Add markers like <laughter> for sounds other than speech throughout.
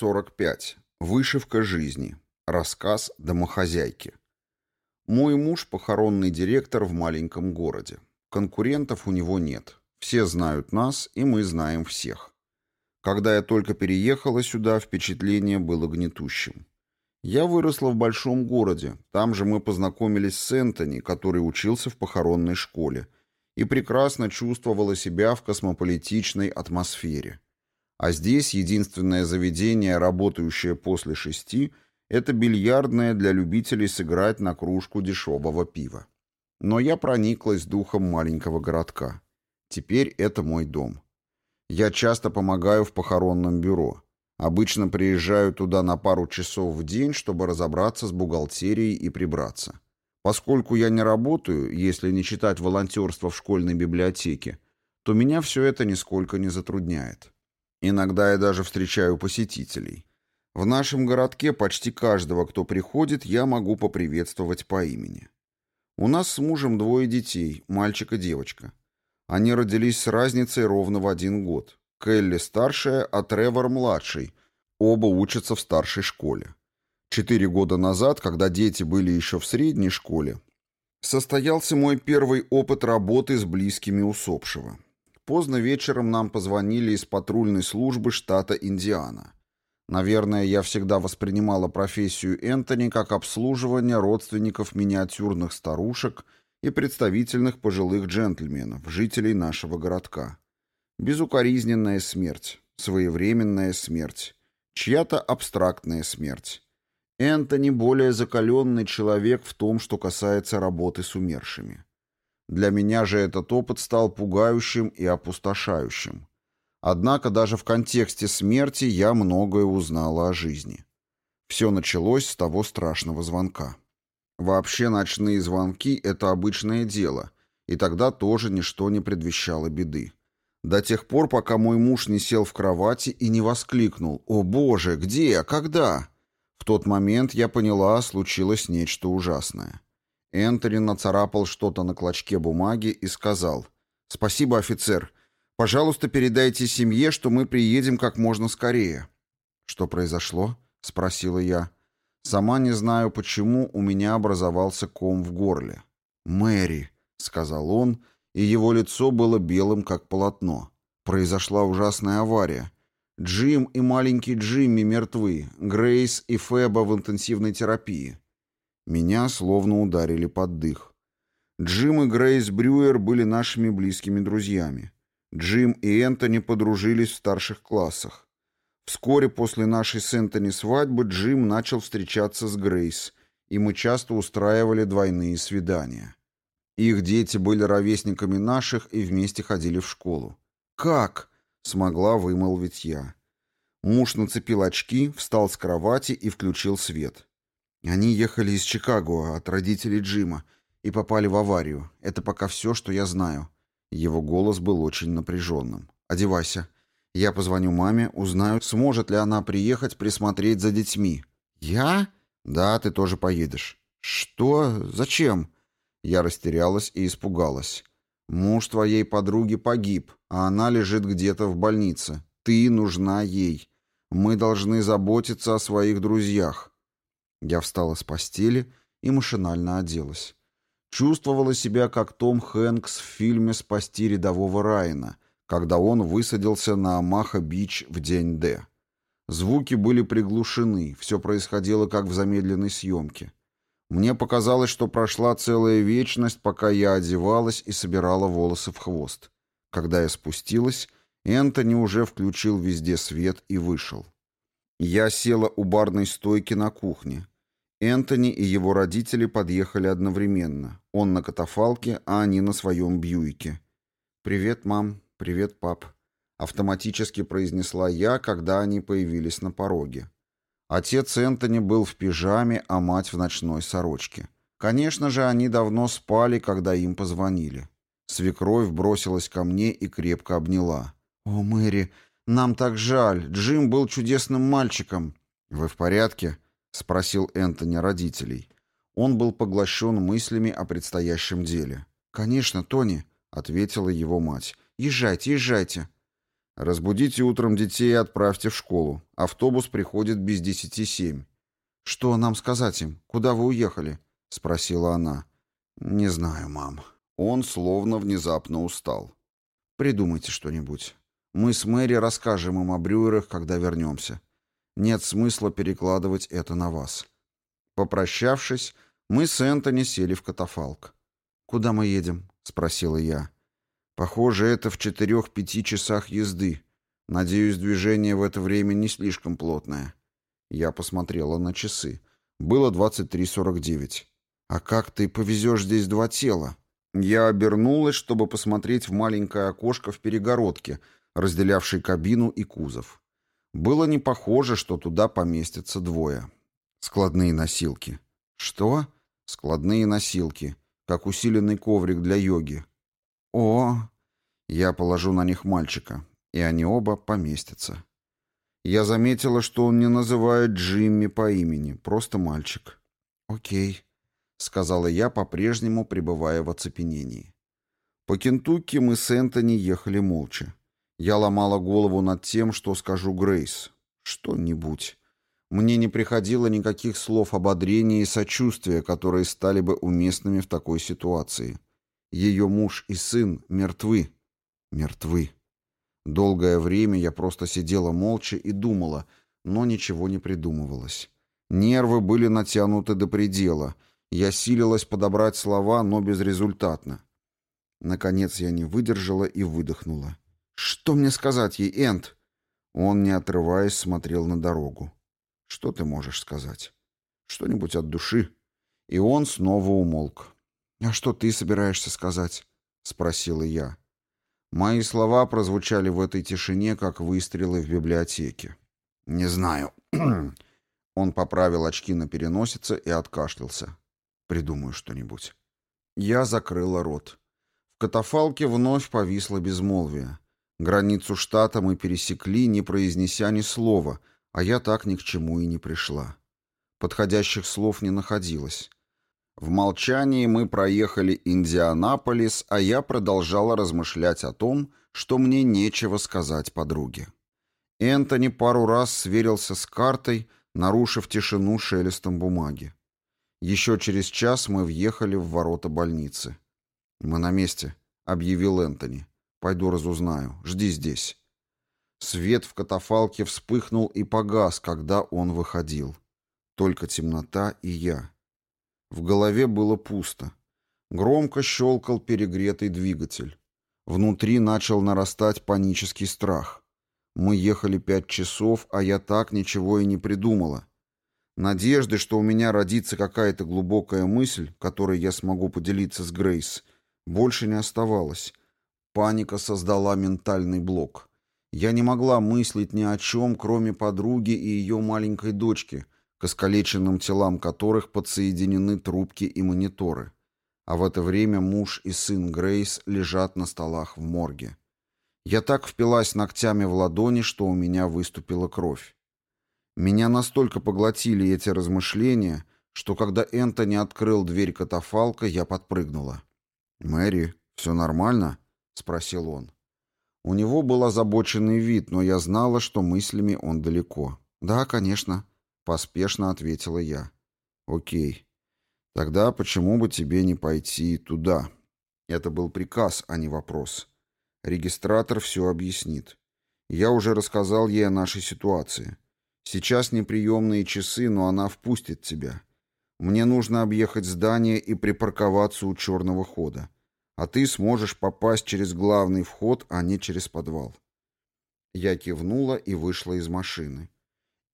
45. Вышивка жизни. Рассказ домохозяйки. Мой муж – похоронный директор в маленьком городе. Конкурентов у него нет. Все знают нас, и мы знаем всех. Когда я только переехала сюда, впечатление было гнетущим. Я выросла в большом городе. Там же мы познакомились с Энтони, который учился в похоронной школе, и прекрасно чувствовала себя в космополитичной атмосфере. А здесь единственное заведение, работающее после шести, это бильярдное для любителей сыграть на кружку дешевого пива. Но я прониклась духом маленького городка. Теперь это мой дом. Я часто помогаю в похоронном бюро. Обычно приезжаю туда на пару часов в день, чтобы разобраться с бухгалтерией и прибраться. Поскольку я не работаю, если не читать волонтерство в школьной библиотеке, то меня все это нисколько не затрудняет. Иногда я даже встречаю посетителей. В нашем городке почти каждого, кто приходит, я могу поприветствовать по имени. У нас с мужем двое детей, мальчик и девочка. Они родились с разницей ровно в один год. Келли старшая, а Тревор младший. Оба учатся в старшей школе. Четыре года назад, когда дети были еще в средней школе, состоялся мой первый опыт работы с близкими усопшего. Поздно вечером нам позвонили из патрульной службы штата Индиана. Наверное, я всегда воспринимала профессию Энтони как обслуживание родственников миниатюрных старушек и представительных пожилых джентльменов, жителей нашего городка. Безукоризненная смерть, своевременная смерть, чья-то абстрактная смерть. Энтони более закаленный человек в том, что касается работы с умершими. Для меня же этот опыт стал пугающим и опустошающим. Однако даже в контексте смерти я многое узнала о жизни. Все началось с того страшного звонка. Вообще ночные звонки — это обычное дело, и тогда тоже ничто не предвещало беды. До тех пор, пока мой муж не сел в кровати и не воскликнул «О боже, где? Когда?». В тот момент я поняла, случилось нечто ужасное. Энтони нацарапал что-то на клочке бумаги и сказал «Спасибо, офицер. Пожалуйста, передайте семье, что мы приедем как можно скорее». «Что произошло?» — спросила я. Сама не знаю, почему у меня образовался ком в горле. «Мэри», — сказал он, и его лицо было белым, как полотно. Произошла ужасная авария. Джим и маленький Джимми мертвы, Грейс и Феба в интенсивной терапии. Меня словно ударили под дых. Джим и Грейс Брюер были нашими близкими друзьями. Джим и Энтони подружились в старших классах. Вскоре после нашей с Энтони свадьбы Джим начал встречаться с Грейс, и мы часто устраивали двойные свидания. Их дети были ровесниками наших и вместе ходили в школу. «Как?» — смогла вымолвить я. Муж нацепил очки, встал с кровати и включил свет. Они ехали из Чикаго от родителей Джима и попали в аварию. Это пока все, что я знаю. Его голос был очень напряженным. «Одевайся. Я позвоню маме, узнаю, сможет ли она приехать присмотреть за детьми». «Я?» «Да, ты тоже поедешь». «Что? Зачем?» Я растерялась и испугалась. Муж твоей подруги погиб, а она лежит где-то в больнице. Ты нужна ей. Мы должны заботиться о своих друзьях. Я встала с постели и машинально оделась. Чувствовала себя как Том Хэнкс в фильме «Спасти рядового Райана», когда он высадился на Амаха-Бич в день Д. Звуки были приглушены, все происходило как в замедленной съемке. Мне показалось, что прошла целая вечность, пока я одевалась и собирала волосы в хвост. Когда я спустилась, Энтони уже включил везде свет и вышел. Я села у барной стойки на кухне. Энтони и его родители подъехали одновременно. Он на катафалке, а они на своем Бьюике. «Привет, мам. Привет, пап», — автоматически произнесла я, когда они появились на пороге. Отец Энтони был в пижаме, а мать в ночной сорочке. Конечно же, они давно спали, когда им позвонили. Свекровь бросилась ко мне и крепко обняла. «О, Мэри, нам так жаль. Джим был чудесным мальчиком». «Вы в порядке?» — спросил Энтони родителей. Он был поглощен мыслями о предстоящем деле. «Конечно, Тони», — ответила его мать. «Езжайте, езжайте». Разбудите утром детей и отправьте в школу. Автобус приходит без десяти семь. «Что нам сказать им? Куда вы уехали?» — спросила она. «Не знаю, мам». Он словно внезапно устал. «Придумайте что-нибудь. Мы с Мэри расскажем им о Брюерах, когда вернемся. Нет смысла перекладывать это на вас». Попрощавшись, мы с Энтони сели в катафалк. «Куда мы едем?» — спросила я. «Похоже, это в четырех-пяти часах езды. Надеюсь, движение в это время не слишком плотное». Я посмотрела на часы. Было 23.49. «А как ты повезешь здесь два тела?» Я обернулась, чтобы посмотреть в маленькое окошко в перегородке, разделявшей кабину и кузов. Было не похоже, что туда поместятся двое. Складные носилки. «Что?» «Складные носилки, как усиленный коврик для йоги». «О!» Я положу на них мальчика, и они оба поместятся. Я заметила, что он не называет Джимми по имени, просто мальчик. «Окей», — сказала я, по-прежнему пребывая в оцепенении. По Кентукки мы с Энтони ехали молча. Я ломала голову над тем, что скажу Грейс. Что-нибудь. Мне не приходило никаких слов ободрения и сочувствия, которые стали бы уместными в такой ситуации. Ее муж и сын мертвы. Мертвы. Долгое время я просто сидела молча и думала, но ничего не придумывалось. Нервы были натянуты до предела. Я силилась подобрать слова, но безрезультатно. Наконец я не выдержала и выдохнула. «Что мне сказать ей, Энд?» Он, не отрываясь, смотрел на дорогу. «Что ты можешь сказать?» «Что-нибудь от души?» И он снова умолк. «А что ты собираешься сказать?» — спросила я. Мои слова прозвучали в этой тишине, как выстрелы в библиотеке. «Не знаю». <clears throat> Он поправил очки на переносице и откашлялся. «Придумаю что-нибудь». Я закрыла рот. В катафалке вновь повисло безмолвие. Границу штата мы пересекли, не произнеся ни слова, а я так ни к чему и не пришла. Подходящих слов не находилось. В молчании мы проехали Индианаполис, а я продолжала размышлять о том, что мне нечего сказать подруге. Энтони пару раз сверился с картой, нарушив тишину шелестом бумаги. Еще через час мы въехали в ворота больницы. «Мы на месте», — объявил Энтони. «Пойду разузнаю. Жди здесь». Свет в катафалке вспыхнул и погас, когда он выходил. Только темнота и я. В голове было пусто. Громко щелкал перегретый двигатель. Внутри начал нарастать панический страх. Мы ехали пять часов, а я так ничего и не придумала. Надежды, что у меня родится какая-то глубокая мысль, которой я смогу поделиться с Грейс, больше не оставалось. Паника создала ментальный блок. Я не могла мыслить ни о чем, кроме подруги и ее маленькой дочки, к искалеченным телам которых подсоединены трубки и мониторы. А в это время муж и сын Грейс лежат на столах в морге. Я так впилась ногтями в ладони, что у меня выступила кровь. Меня настолько поглотили эти размышления, что когда Энтони открыл дверь катафалка, я подпрыгнула. «Мэри, все нормально?» — спросил он. У него был озабоченный вид, но я знала, что мыслями он далеко. «Да, конечно», Поспешно ответила я. Окей. Тогда почему бы тебе не пойти туда? Это был приказ, а не вопрос. Регистратор все объяснит. Я уже рассказал ей о нашей ситуации. Сейчас неприемные часы, но она впустит тебя. Мне нужно объехать здание и припарковаться у черного хода. А ты сможешь попасть через главный вход, а не через подвал. Я кивнула и вышла из машины.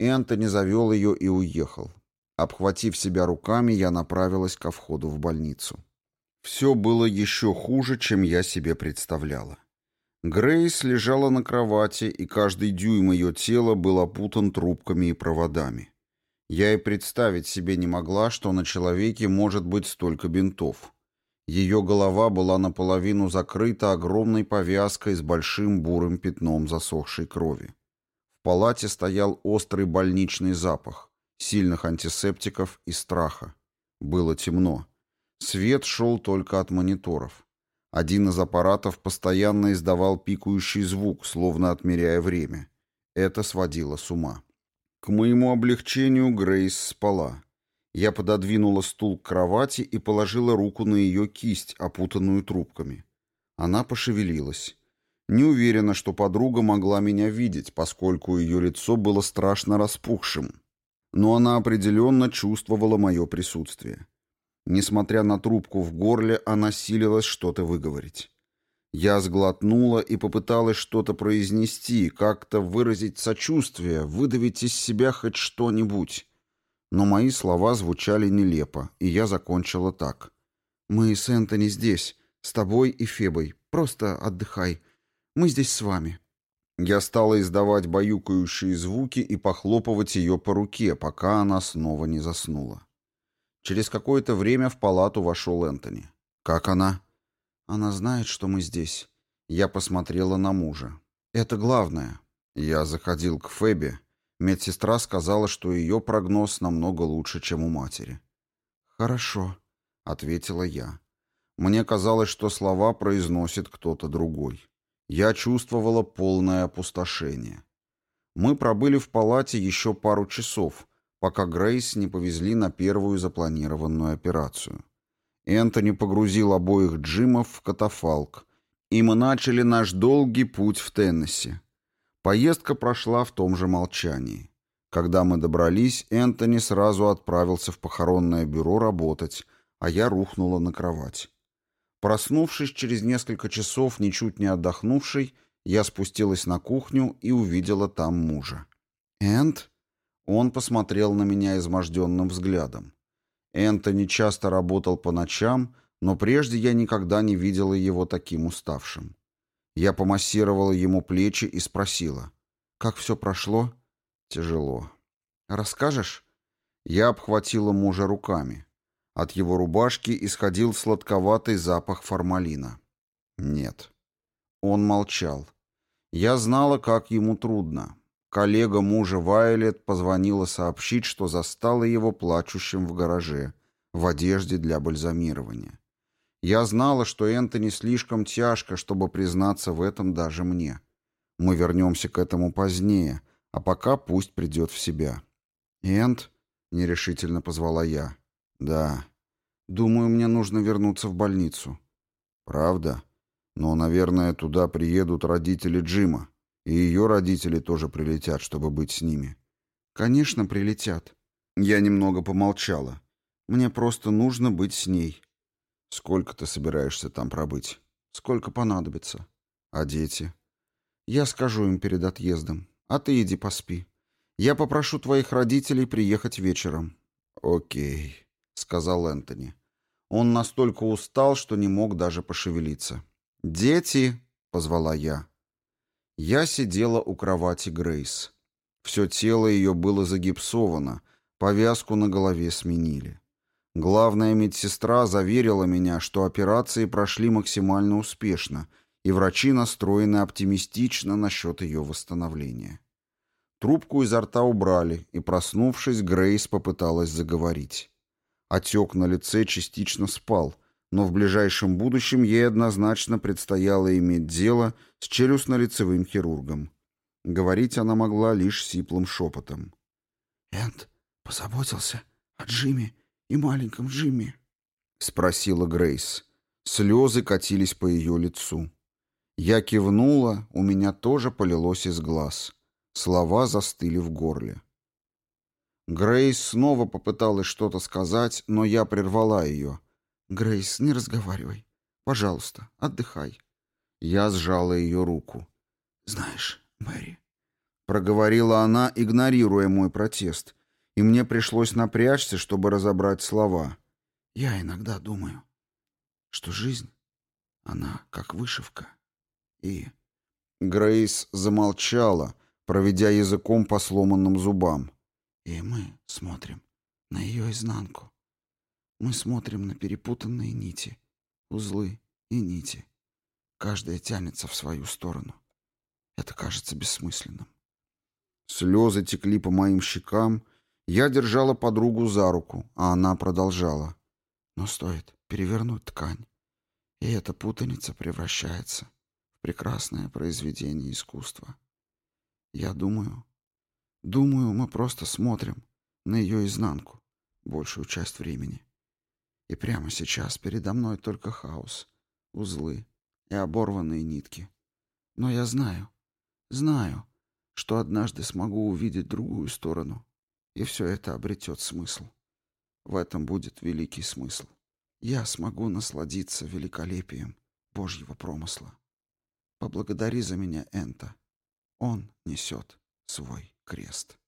Энтони завел ее и уехал. Обхватив себя руками, я направилась ко входу в больницу. Все было еще хуже, чем я себе представляла. Грейс лежала на кровати, и каждый дюйм ее тела был опутан трубками и проводами. Я и представить себе не могла, что на человеке может быть столько бинтов. Ее голова была наполовину закрыта огромной повязкой с большим бурым пятном засохшей крови палате стоял острый больничный запах, сильных антисептиков и страха. Было темно. Свет шел только от мониторов. Один из аппаратов постоянно издавал пикающий звук, словно отмеряя время. Это сводило с ума. К моему облегчению Грейс спала. Я пододвинула стул к кровати и положила руку на ее кисть, опутанную трубками. Она пошевелилась. Не уверена, что подруга могла меня видеть, поскольку ее лицо было страшно распухшим. Но она определенно чувствовала мое присутствие. Несмотря на трубку в горле, она силилась что-то выговорить. Я сглотнула и попыталась что-то произнести, как-то выразить сочувствие, выдавить из себя хоть что-нибудь. Но мои слова звучали нелепо, и я закончила так. «Мы с Энтони здесь, с тобой и Фебой. Просто отдыхай. Мы здесь с вами». Я стала издавать баюкающие звуки и похлопывать ее по руке, пока она снова не заснула. Через какое-то время в палату вошел Энтони. «Как она?» «Она знает, что мы здесь». Я посмотрела на мужа. «Это главное». Я заходил к Фебе. Медсестра сказала, что ее прогноз намного лучше, чем у матери. «Хорошо», — ответила я. Мне казалось, что слова произносит кто-то другой. Я чувствовала полное опустошение. Мы пробыли в палате еще пару часов — пока Грейс не повезли на первую запланированную операцию. Энтони погрузил обоих Джимов в катафалк, и мы начали наш долгий путь в Теннесси. Поездка прошла в том же молчании. Когда мы добрались, Энтони сразу отправился в похоронное бюро работать, а я рухнула на кровать. Проснувшись через несколько часов, ничуть не отдохнувшей, я спустилась на кухню и увидела там мужа. «Энт?» Он посмотрел на меня изможденным взглядом. Энтони часто работал по ночам, но прежде я никогда не видела его таким уставшим. Я помассировала ему плечи и спросила. «Как все прошло?» «Тяжело». «Расскажешь?» Я обхватила мужа руками. От его рубашки исходил сладковатый запах формалина. «Нет». Он молчал. Я знала, как ему трудно. Коллега мужа Вайлет позвонила сообщить, что застала его плачущим в гараже, в одежде для бальзамирования. Я знала, что Энтони слишком тяжко, чтобы признаться в этом даже мне. Мы вернемся к этому позднее, а пока пусть придет в себя. «Энт?» — нерешительно позвала я. «Да. Думаю, мне нужно вернуться в больницу». «Правда? Но, наверное, туда приедут родители Джима». И ее родители тоже прилетят, чтобы быть с ними. Конечно, прилетят. Я немного помолчала. Мне просто нужно быть с ней. Сколько ты собираешься там пробыть? Сколько понадобится? А дети? Я скажу им перед отъездом. А ты иди поспи. Я попрошу твоих родителей приехать вечером. Окей, сказал Энтони. Он настолько устал, что не мог даже пошевелиться. «Дети!» — позвала я. Я сидела у кровати Грейс. Все тело ее было загипсовано, повязку на голове сменили. Главная медсестра заверила меня, что операции прошли максимально успешно, и врачи настроены оптимистично насчет ее восстановления. Трубку изо рта убрали, и, проснувшись, Грейс попыталась заговорить. Отек на лице частично спал — но в ближайшем будущем ей однозначно предстояло иметь дело с челюстно-лицевым хирургом. Говорить она могла лишь сиплым шепотом. «Энд позаботился о Джимми и маленьком Джимми?» — спросила Грейс. Слезы катились по ее лицу. Я кивнула, у меня тоже полилось из глаз. Слова застыли в горле. Грейс снова попыталась что-то сказать, но я прервала ее — «Грейс, не разговаривай. Пожалуйста, отдыхай». Я сжала ее руку. «Знаешь, Мэри...» Проговорила она, игнорируя мой протест, и мне пришлось напрячься, чтобы разобрать слова. «Я иногда думаю, что жизнь, она как вышивка, и...» Грейс замолчала, проведя языком по сломанным зубам. «И мы смотрим на ее изнанку. Мы смотрим на перепутанные нити, узлы и нити. Каждая тянется в свою сторону. Это кажется бессмысленным. Слезы текли по моим щекам. Я держала подругу за руку, а она продолжала. Но стоит перевернуть ткань, И эта путаница превращается в прекрасное произведение искусства. Я думаю, думаю, мы просто смотрим на ее изнанку большую часть времени. И прямо сейчас передо мной только хаос, узлы и оборванные нитки. Но я знаю, знаю, что однажды смогу увидеть другую сторону, и все это обретет смысл. В этом будет великий смысл. Я смогу насладиться великолепием Божьего промысла. Поблагодари за меня Энта. Он несет свой крест.